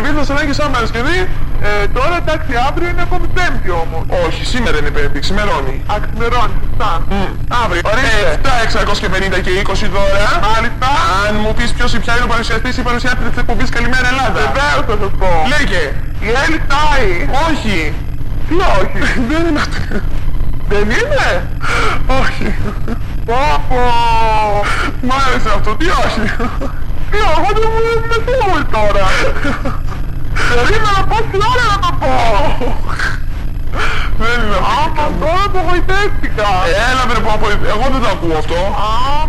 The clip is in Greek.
Παρασκευή θα σε λέγει σαν Παρασκευή. Ε, τώρα εντάξει, αύριο είναι ακόμη πέμπτη όμως. Όχι, σήμερα είναι πέμπτη, ξημερώνει. Αξιμερώνει, σωστά. Αύριο. Ορίστε. 7, 650 και 20 δώρα. Μάλιστα. Αν μου πεις ποιος ή ποια είναι ο παρουσιαστής ή παρουσιάστρια της εκπομπής Καλημέρα Ελλάδα. Βεβαίως θα σας πω. Λέγε. Η Έλλη Στάι. Όχι. Τι όχι; Δεν είναι αυτό. Δεν είναι. Όχι. Πω πω. Μ' άρεσε αυτό. Τι όχι; Τι εγώ δεν μου με φύγει τώρα. Περίμενα πόση ώρα να το πω. Δεν είναι αυτό. Άμα τώρα απογοητεύτηκα. Έλα βρε που απο... Εγώ δεν το ακούω αυτό. Άμα.